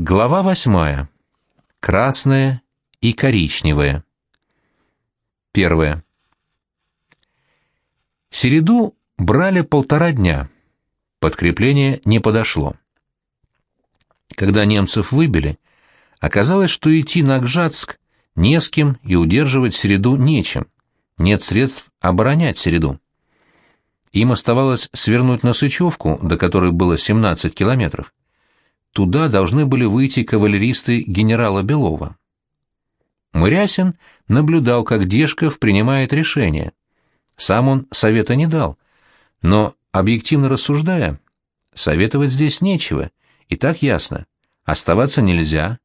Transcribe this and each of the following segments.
Глава восьмая. Красное и коричневое. Первое. Середу брали полтора дня. Подкрепление не подошло. Когда немцев выбили, оказалось, что идти на Гжатск не с кем и удерживать Середу нечем. Нет средств оборонять Середу. Им оставалось свернуть на Сычевку, до которой было 17 километров. Туда должны были выйти кавалеристы генерала Белова. Мырясин наблюдал, как Дешков принимает решение. Сам он совета не дал. Но, объективно рассуждая, советовать здесь нечего, и так ясно. Оставаться нельзя,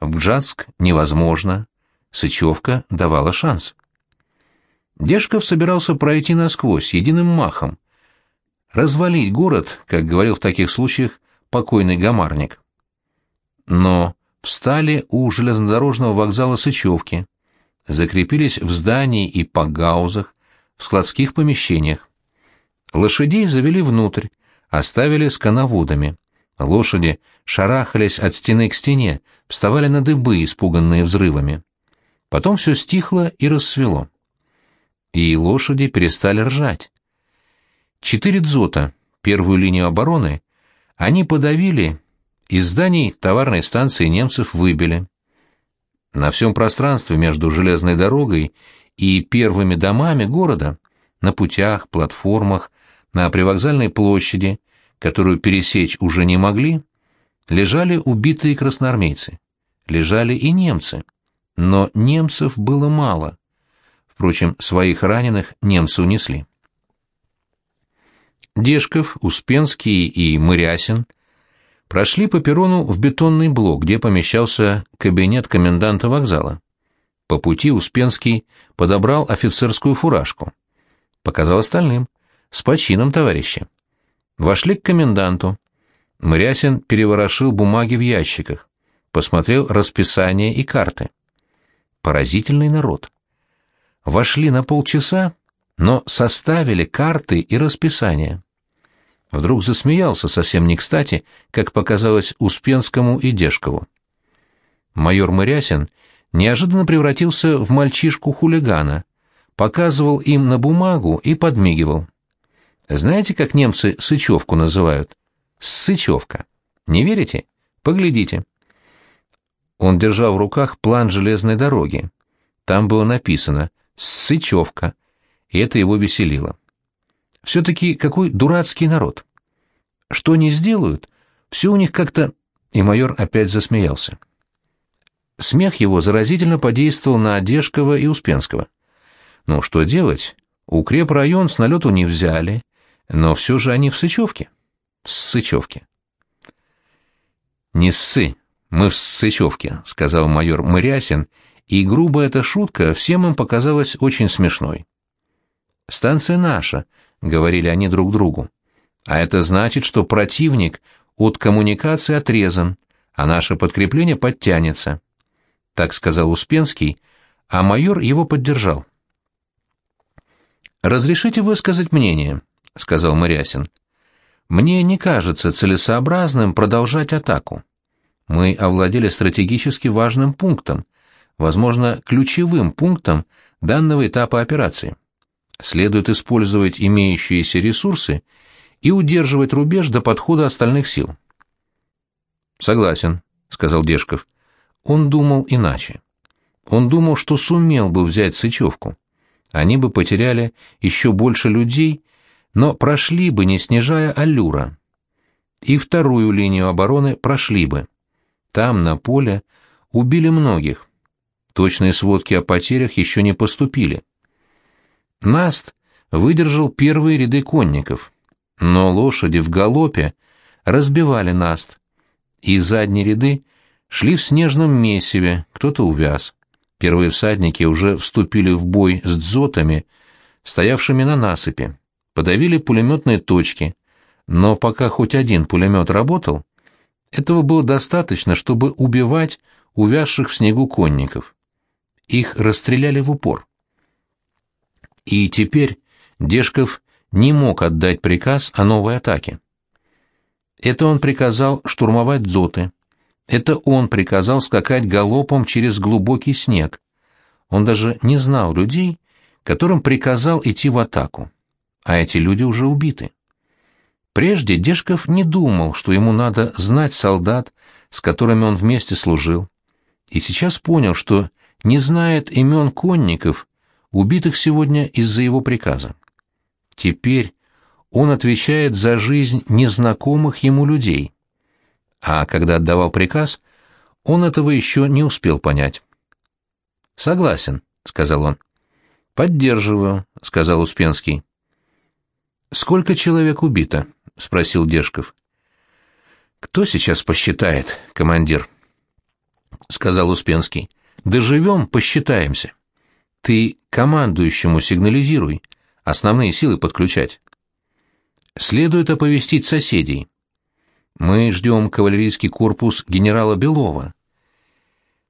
в Гжатск невозможно, Сычевка давала шанс. Дешков собирался пройти насквозь, единым махом. Развалить город, как говорил в таких случаях покойный гамарник. Но встали у железнодорожного вокзала Сычевки, закрепились в здании и погаузах, в складских помещениях. Лошадей завели внутрь, оставили с коноводами. Лошади шарахались от стены к стене, вставали на дыбы, испуганные взрывами. Потом все стихло и рассвело. И лошади перестали ржать. Четыре дзота, первую линию обороны, они подавили, из зданий товарной станции немцев выбили. На всем пространстве между железной дорогой и первыми домами города, на путях, платформах, на привокзальной площади, которую пересечь уже не могли, лежали убитые красноармейцы. Лежали и немцы. Но немцев было мало. Впрочем, своих раненых немцы унесли. Дешков, Успенский и Мырясин прошли по перрону в бетонный блок, где помещался кабинет коменданта вокзала. По пути Успенский подобрал офицерскую фуражку. Показал остальным. С почином, товарищи. Вошли к коменданту. Мрясин переворошил бумаги в ящиках. Посмотрел расписание и карты. Поразительный народ. Вошли на полчаса, но составили карты и расписание. Вдруг засмеялся совсем не кстати, как показалось Успенскому и Дешкову. Майор Мырясин неожиданно превратился в мальчишку-хулигана, показывал им на бумагу и подмигивал. Знаете, как немцы Сычевку называют? Сычевка. Не верите? Поглядите. Он держал в руках план железной дороги. Там было написано «Сычевка», и это его веселило. Все-таки какой дурацкий народ. Что они сделают, все у них как-то... И майор опять засмеялся. Смех его заразительно подействовал на Одежкова и Успенского. Ну, что делать? Укрепрайон с налету не взяли, но все же они в Сычевке. В Сычевке. «Не ссы, мы в Сычевке», — сказал майор Мырясин, и грубо эта шутка всем им показалась очень смешной. «Станция наша», говорили они друг другу. А это значит, что противник от коммуникации отрезан, а наше подкрепление подтянется. Так сказал Успенский, а майор его поддержал. «Разрешите высказать мнение», — сказал Мырясин. «Мне не кажется целесообразным продолжать атаку. Мы овладели стратегически важным пунктом, возможно, ключевым пунктом данного этапа операции следует использовать имеющиеся ресурсы и удерживать рубеж до подхода остальных сил. «Согласен», — сказал Дешков. Он думал иначе. Он думал, что сумел бы взять Сычевку. Они бы потеряли еще больше людей, но прошли бы, не снижая аллюра. И вторую линию обороны прошли бы. Там, на поле, убили многих. Точные сводки о потерях еще не поступили. Наст выдержал первые ряды конников, но лошади в галопе разбивали Наст, и задние ряды шли в снежном месиве, кто-то увяз. Первые всадники уже вступили в бой с дзотами, стоявшими на насыпи, подавили пулеметные точки, но пока хоть один пулемет работал, этого было достаточно, чтобы убивать увязших в снегу конников. Их расстреляли в упор. И теперь Дешков не мог отдать приказ о новой атаке. Это он приказал штурмовать дзоты, Это он приказал скакать галопом через глубокий снег. Он даже не знал людей, которым приказал идти в атаку. А эти люди уже убиты. Прежде Дешков не думал, что ему надо знать солдат, с которыми он вместе служил. И сейчас понял, что не знает имен конников, убитых сегодня из-за его приказа. Теперь он отвечает за жизнь незнакомых ему людей. А когда отдавал приказ, он этого еще не успел понять. «Согласен», — сказал он. «Поддерживаю», — сказал Успенский. «Сколько человек убито?» — спросил Дежков. «Кто сейчас посчитает, командир?» — сказал Успенский. «Доживем, посчитаемся. Ты командующему сигнализируй, основные силы подключать. Следует оповестить соседей. Мы ждем кавалерийский корпус генерала Белова.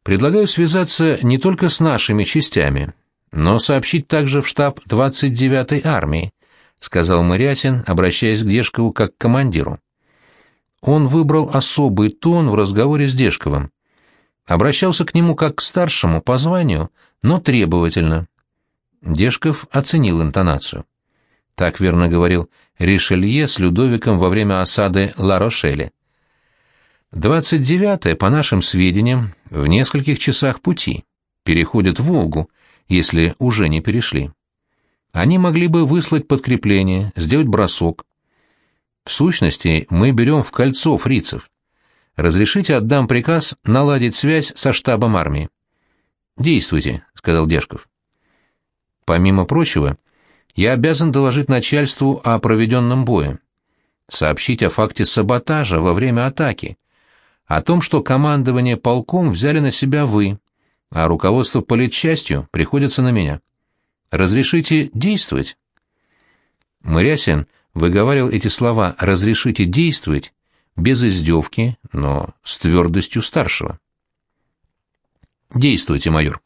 Предлагаю связаться не только с нашими частями, но сообщить также в штаб 29-й армии, сказал Мырятин, обращаясь к Дежкову как к командиру. Он выбрал особый тон в разговоре с Дежковым. Обращался к нему как к старшему по званию, но требовательно. Дежков оценил интонацию. Так верно говорил Ришелье с Людовиком во время осады Ла-Рошеля. Двадцать девятое, по нашим сведениям, в нескольких часах пути. Переходят Волгу, если уже не перешли. Они могли бы выслать подкрепление, сделать бросок. В сущности, мы берем в кольцо фрицев. Разрешите отдам приказ наладить связь со штабом армии. «Действуйте», — сказал Дежков. Помимо прочего, я обязан доложить начальству о проведенном бое, сообщить о факте саботажа во время атаки, о том, что командование полком взяли на себя вы, а руководство политчастью приходится на меня. Разрешите действовать?» Мырясин выговаривал эти слова «разрешите действовать» без издевки, но с твердостью старшего. «Действуйте, майор.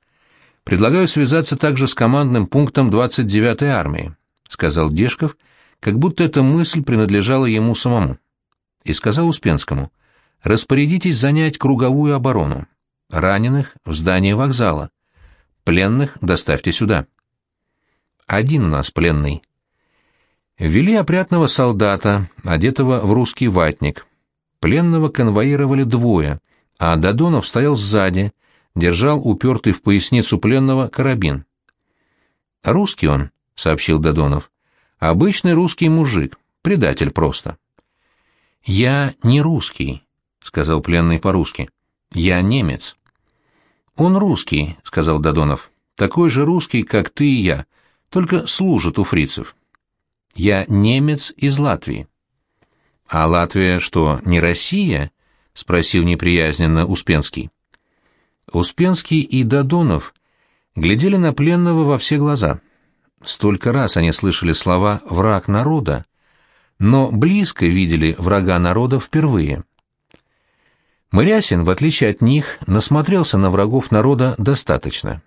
Предлагаю связаться также с командным пунктом 29-й армии», — сказал Дешков, как будто эта мысль принадлежала ему самому. И сказал Успенскому, «Распорядитесь занять круговую оборону. Раненых — в здании вокзала. Пленных доставьте сюда». «Один у нас пленный». Вели опрятного солдата, одетого в русский ватник. Пленного конвоировали двое, а Додонов стоял сзади, держал упертый в поясницу пленного карабин. «Русский он», — сообщил Додонов. «Обычный русский мужик, предатель просто». «Я не русский», — сказал пленный по-русски. «Я немец». «Он русский», — сказал Додонов. «Такой же русский, как ты и я, только служит у фрицев». «Я немец из Латвии». «А Латвия что, не Россия?» — спросил неприязненно Успенский. Успенский и Додонов глядели на пленного во все глаза. Столько раз они слышали слова «враг народа», но близко видели врага народа впервые. Мырясин, в отличие от них, насмотрелся на врагов народа достаточно.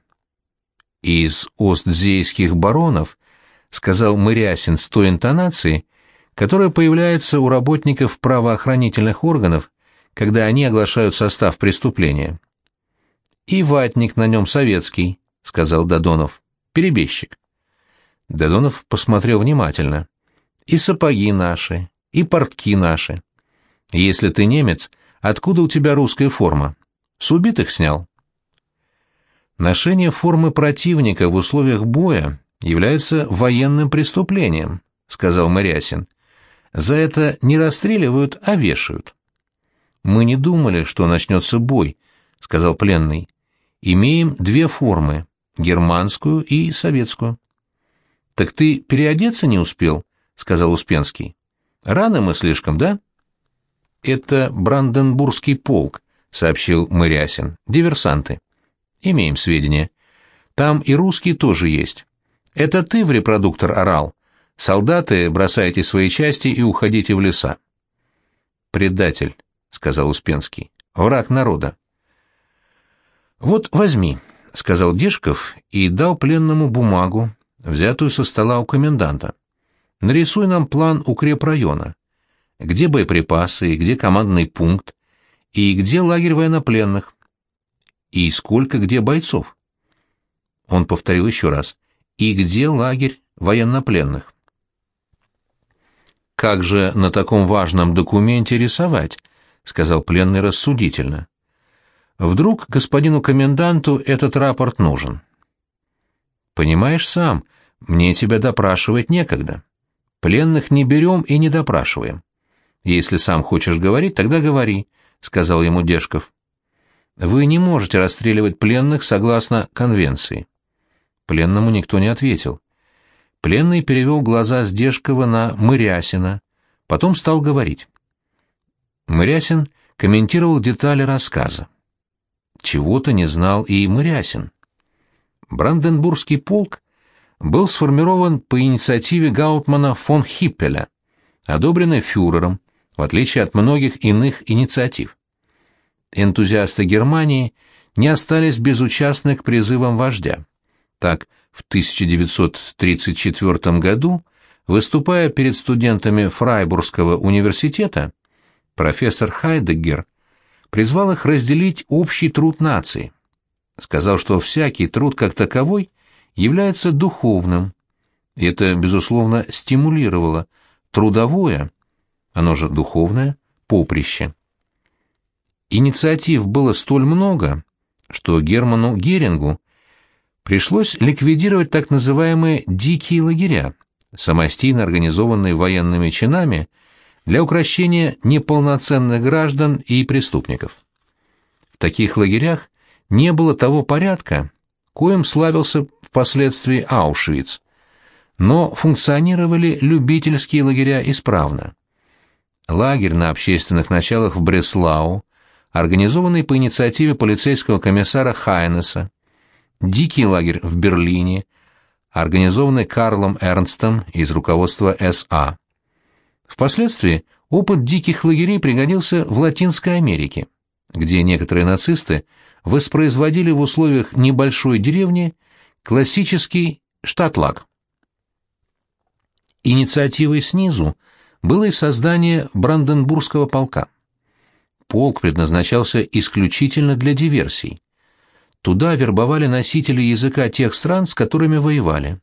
«Из остзейских баронов», — сказал Мырясин с той интонацией, которая появляется у работников правоохранительных органов, когда они оглашают состав преступления. «И ватник на нем советский», — сказал Додонов. «Перебежчик». Додонов посмотрел внимательно. «И сапоги наши, и портки наши. Если ты немец, откуда у тебя русская форма? С убитых снял?» Ношение формы противника в условиях боя является военным преступлением, сказал Мырясин. За это не расстреливают, а вешают. Мы не думали, что начнется бой, сказал пленный имеем две формы — германскую и советскую. — Так ты переодеться не успел? — сказал Успенский. — Рано мы слишком, да? — Это Бранденбургский полк, — сообщил Мырясин. — Диверсанты. — Имеем сведения. Там и русские тоже есть. Это ты в репродуктор орал. Солдаты, бросайте свои части и уходите в леса. — Предатель, — сказал Успенский. — Враг народа. «Вот возьми», — сказал Дешков и дал пленному бумагу, взятую со стола у коменданта. «Нарисуй нам план укрепрайона. Где боеприпасы где командный пункт, И где лагерь военнопленных? И сколько где бойцов? Он повторил еще раз. И где лагерь военнопленных? Как же на таком важном документе рисовать? сказал пленный рассудительно. Вдруг господину коменданту этот рапорт нужен. Понимаешь сам, мне тебя допрашивать некогда. Пленных не берем и не допрашиваем. Если сам хочешь говорить, тогда говори, сказал ему Дешков. Вы не можете расстреливать пленных согласно конвенции. Пленному никто не ответил. Пленный перевел глаза с Дешкова на Мырясина, потом стал говорить. Мырясин комментировал детали рассказа. Чего-то не знал и Мырясин. Бранденбургский полк был сформирован по инициативе Гаутмана фон Хиппеля, одобренный фюрером, в отличие от многих иных инициатив. Энтузиасты Германии не остались безучастны к призывам вождя. Так, в 1934 году, выступая перед студентами Фрайбургского университета, профессор Хайдеггер призвал их разделить общий труд нации. Сказал, что всякий труд как таковой является духовным. Это, безусловно, стимулировало трудовое, оно же духовное, поприще. Инициатив было столь много, что Герману Герингу пришлось ликвидировать так называемые «дикие лагеря», самостийно организованные военными чинами для укрощения неполноценных граждан и преступников. В таких лагерях не было того порядка, коим славился впоследствии Аушвиц, но функционировали любительские лагеря исправно. Лагерь на общественных началах в Бреслау, организованный по инициативе полицейского комиссара Хайнеса, Дикий лагерь в Берлине, организованный Карлом Эрнстом из руководства СА. Впоследствии опыт диких лагерей пригодился в Латинской Америке, где некоторые нацисты воспроизводили в условиях небольшой деревни классический штатлаг. Инициативой снизу было и создание Бранденбургского полка. Полк предназначался исключительно для диверсий. Туда вербовали носители языка тех стран, с которыми воевали.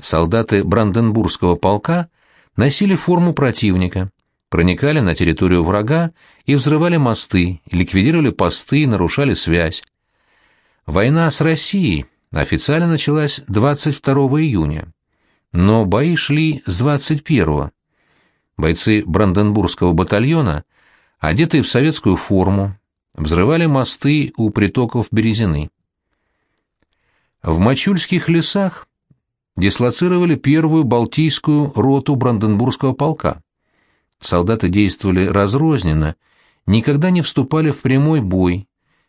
Солдаты Бранденбургского полка носили форму противника, проникали на территорию врага и взрывали мосты, ликвидировали посты нарушали связь. Война с Россией официально началась 22 июня, но бои шли с 21 Бойцы Бранденбургского батальона, одетые в советскую форму, взрывали мосты у притоков Березины. В Мачульских лесах дислоцировали первую Балтийскую роту Бранденбургского полка. Солдаты действовали разрозненно, никогда не вступали в прямой бой,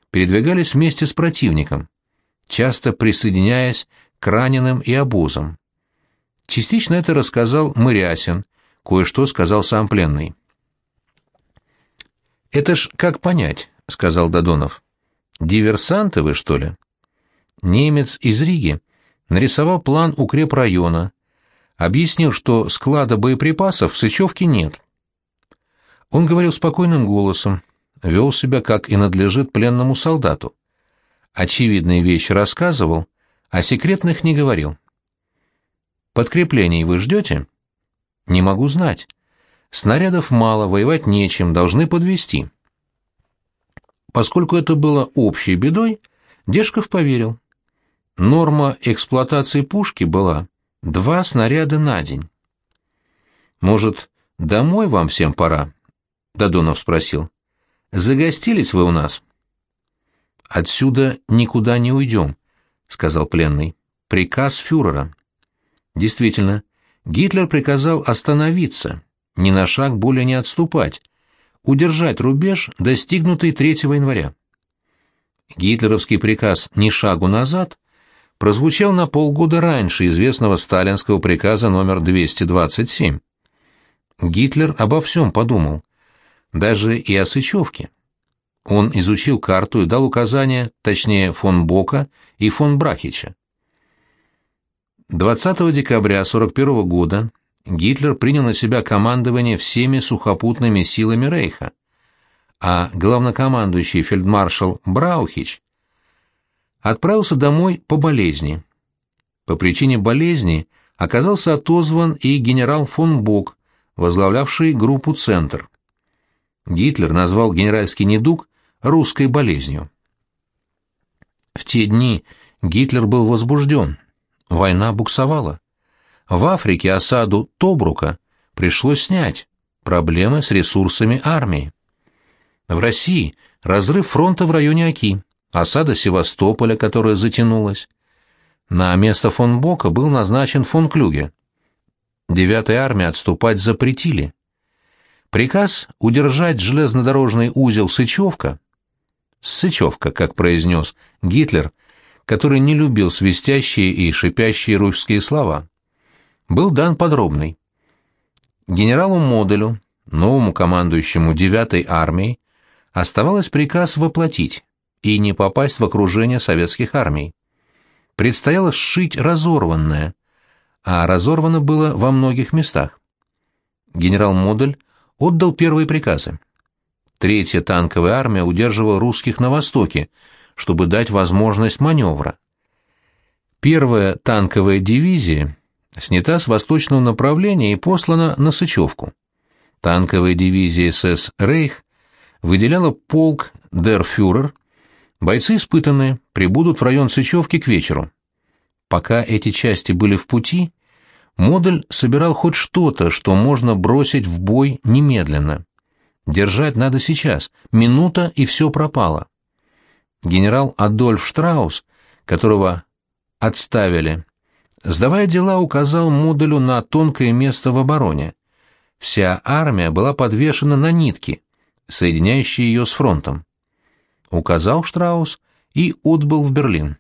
передвигались вместе с противником, часто присоединяясь к раненым и обозам. Частично это рассказал Мырясин, кое-что сказал сам пленный. «Это ж как понять?» — сказал Додонов. «Диверсанты вы, что ли?» Немец из Риги нарисовал план укрепрайона, объяснил, что склада боеприпасов в Сычевке нет. Он говорил спокойным голосом, вел себя, как и надлежит пленному солдату. Очевидные вещи рассказывал, а секретных не говорил. «Подкреплений вы ждете?» «Не могу знать. Снарядов мало, воевать нечем, должны подвести. Поскольку это было общей бедой, Дешков поверил. Норма эксплуатации пушки была два снаряда на день. «Может, домой вам всем пора?» — Додонов спросил. «Загостились вы у нас?» «Отсюда никуда не уйдем», — сказал пленный. «Приказ фюрера». Действительно, Гитлер приказал остановиться, ни на шаг более не отступать, удержать рубеж, достигнутый 3 января. Гитлеровский приказ «ни шагу назад» прозвучал на полгода раньше известного сталинского приказа номер 227. Гитлер обо всем подумал, даже и о Сычевке. Он изучил карту и дал указания, точнее, фон Бока и фон Брахича. 20 декабря 1941 года Гитлер принял на себя командование всеми сухопутными силами Рейха, а главнокомандующий фельдмаршал Браухич отправился домой по болезни. По причине болезни оказался отозван и генерал фон Бок, возглавлявший группу «Центр». Гитлер назвал генеральский недуг русской болезнью. В те дни Гитлер был возбужден. Война буксовала. В Африке осаду Тобрука пришлось снять. Проблемы с ресурсами армии. В России разрыв фронта в районе Оки, осада Севастополя, которая затянулась. На место фон Бока был назначен фон Клюге. Девятая армия отступать запретили. Приказ удержать железнодорожный узел Сычевка. Сычевка, как произнес Гитлер, который не любил свистящие и шипящие русские слова, был дан подробный. Генералу Моделю, новому командующему 9-й армией, оставалось приказ воплотить и не попасть в окружение советских армий. Предстояло сшить разорванное, а разорвано было во многих местах. Генерал Модель отдал первые приказы. Третья танковая армия удерживала русских на востоке, чтобы дать возможность маневра. Первая танковая дивизия снята с восточного направления и послана на Сычевку. Танковая дивизия СС «Рейх» выделяла полк «Дер Фюрер», бойцы испытанные, прибудут в район Сычевки к вечеру. Пока эти части были в пути, Модель собирал хоть что-то, что можно бросить в бой немедленно. Держать надо сейчас, минута и все пропало. Генерал Адольф Штраус, которого отставили, сдавая дела, указал Модулю на тонкое место в обороне. Вся армия была подвешена на нитки, соединяющие ее с фронтом. Указал Штраус и отбыл в Берлин.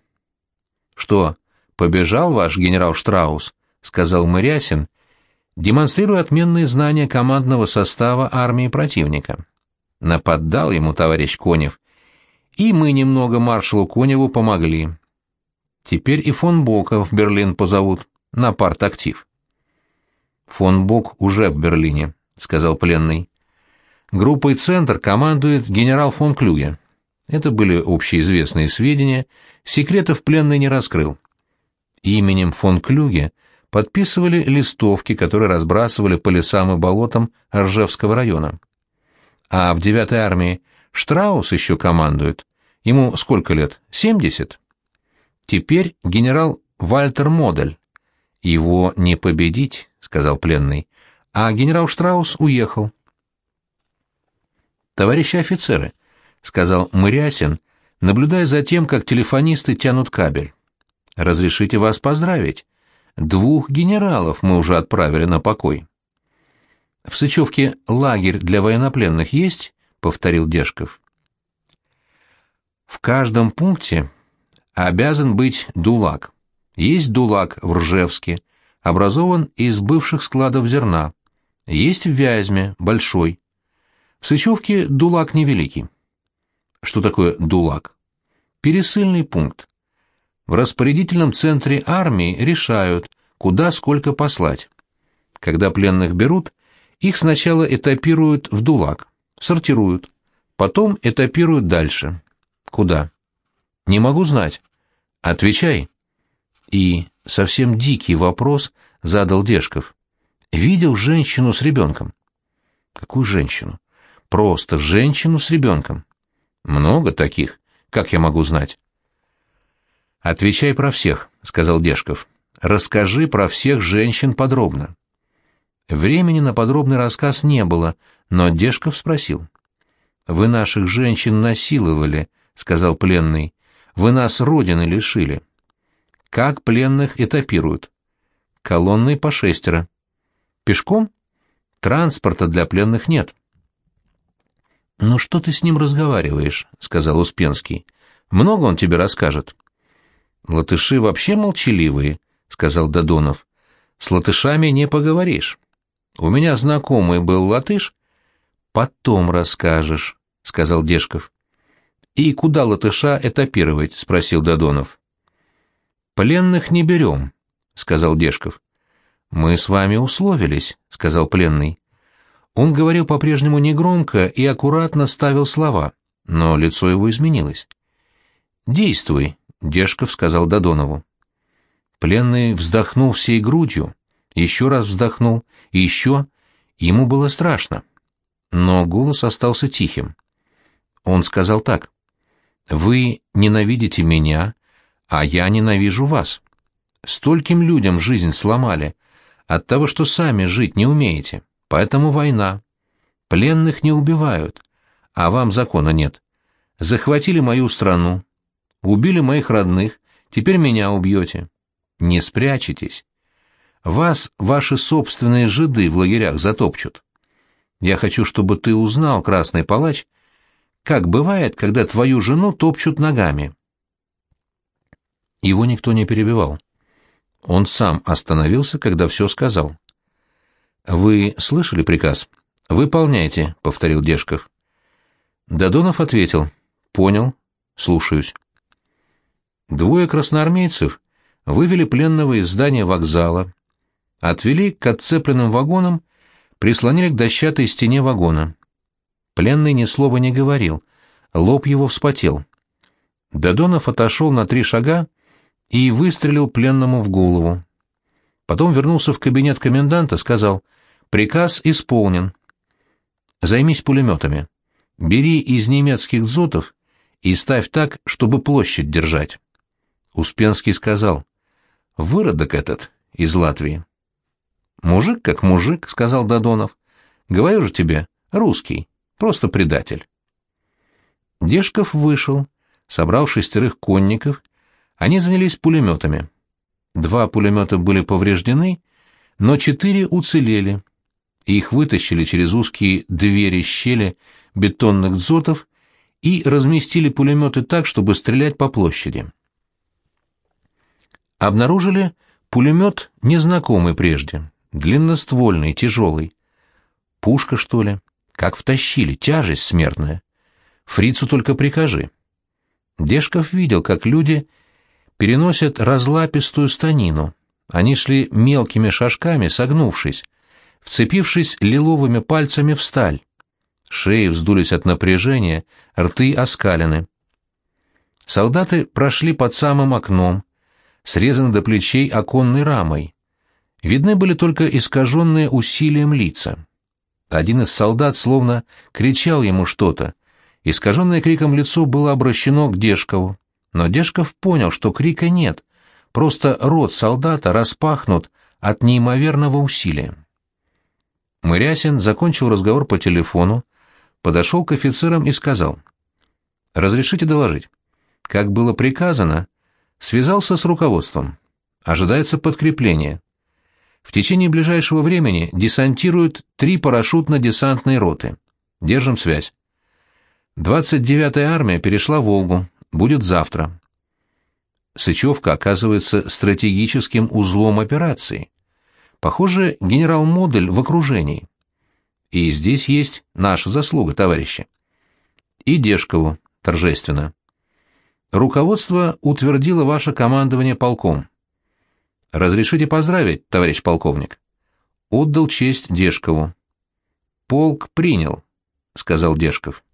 «Что, побежал ваш генерал Штраус?» — сказал Мырясин, демонстрируя отменные знания командного состава армии противника. Нападал ему товарищ Конев, и мы немного маршалу Коневу помогли. Теперь и фон Бока в Берлин позовут на партактив. Фон Бок уже в Берлине, сказал пленный. Группой «Центр» командует генерал фон Клюге. Это были общеизвестные сведения, секретов пленный не раскрыл. Именем фон Клюге подписывали листовки, которые разбрасывали по лесам и болотам Ржевского района. А в 9-й армии Штраус еще командует. Ему сколько лет? Семьдесят? Теперь генерал Вальтер Модель. Его не победить, сказал пленный. А генерал Штраус уехал. Товарищи офицеры, сказал Мырясин, наблюдая за тем, как телефонисты тянут кабель. Разрешите вас поздравить. Двух генералов мы уже отправили на покой. В Сычевке лагерь для военнопленных есть? повторил Дежков. В каждом пункте обязан быть дулак. Есть дулак в Ржевске, образован из бывших складов зерна. Есть в Вязьме, большой. В Сычевке дулак невеликий. Что такое дулак? Пересыльный пункт. В распорядительном центре армии решают, куда сколько послать. Когда пленных берут, их сначала этапируют в дулак сортируют, потом этапируют дальше. Куда? Не могу знать. Отвечай. И совсем дикий вопрос задал Дежков. Видел женщину с ребенком? Какую женщину? Просто женщину с ребенком. Много таких. Как я могу знать? Отвечай про всех, сказал Дежков. Расскажи про всех женщин подробно. Времени на подробный рассказ не было, но Дежков спросил. «Вы наших женщин насиловали», — сказал пленный. «Вы нас родины лишили». «Как пленных этапируют?» «Колонной по шестеро». «Пешком?» «Транспорта для пленных нет». «Ну что ты с ним разговариваешь?» — сказал Успенский. «Много он тебе расскажет». «Латыши вообще молчаливые», — сказал Додонов. «С латышами не поговоришь». У меня знакомый был латыш. Потом расскажешь, сказал Дежков. И куда латыша этапировать? спросил Додонов. Пленных не берем, сказал Дежков. Мы с вами условились, сказал пленный. Он говорил по-прежнему негромко и аккуратно ставил слова, но лицо его изменилось. «Действуй», — Дежков сказал Додонову. Пленный вздохнул всей грудью, еще раз вздохнул, и еще. Ему было страшно. Но голос остался тихим. Он сказал так. «Вы ненавидите меня, а я ненавижу вас. Стольким людям жизнь сломали от того, что сами жить не умеете. Поэтому война. Пленных не убивают, а вам закона нет. Захватили мою страну, убили моих родных, теперь меня убьете. Не спрячетесь. Вас ваши собственные жиды в лагерях затопчут. Я хочу, чтобы ты узнал, красный палач, как бывает, когда твою жену топчут ногами. Его никто не перебивал. Он сам остановился, когда все сказал. «Вы слышали приказ?» «Выполняйте», — повторил Дежков. Додонов ответил. «Понял. Слушаюсь». Двое красноармейцев вывели пленного из здания вокзала, отвели к отцепленным вагонам, прислонили к дощатой стене вагона. Пленный ни слова не говорил, лоб его вспотел. Додонов отошел на три шага и выстрелил пленному в голову. Потом вернулся в кабинет коменданта, сказал, «Приказ исполнен. Займись пулеметами. Бери из немецких дзотов и ставь так, чтобы площадь держать». Успенский сказал, «Выродок этот из Латвии». «Мужик как мужик», — сказал Додонов. «Говорю же тебе, русский, просто предатель». Дежков вышел, собрал шестерых конников, они занялись пулеметами. Два пулемета были повреждены, но четыре уцелели. Их вытащили через узкие двери щели бетонных дзотов и разместили пулеметы так, чтобы стрелять по площади. Обнаружили пулемет, незнакомый прежде. Длинноствольный, тяжелый. Пушка, что ли? Как втащили, тяжесть смертная. Фрицу только прикажи. Дежков видел, как люди переносят разлапистую станину. Они шли мелкими шажками, согнувшись, вцепившись лиловыми пальцами в сталь. Шеи вздулись от напряжения, рты оскалены. Солдаты прошли под самым окном, срезаны до плечей оконной рамой. Видны были только искаженные усилием лица. Один из солдат словно кричал ему что-то. Искаженное криком лицо было обращено к Дешкову. Но Дешков понял, что крика нет, просто рот солдата распахнут от неимоверного усилия. Мырясин закончил разговор по телефону, подошел к офицерам и сказал. «Разрешите доложить?» Как было приказано, связался с руководством. Ожидается подкрепление. В течение ближайшего времени десантируют три парашютно-десантные роты. Держим связь. 29-я армия перешла Волгу. Будет завтра. Сычевка оказывается стратегическим узлом операции. Похоже, генерал Модель в окружении. И здесь есть наша заслуга, товарищи. И Дешкову, торжественно. Руководство утвердило ваше командование полком. Разрешите поздравить, товарищ полковник. Отдал честь Дешкову. Полк принял, сказал Дешков.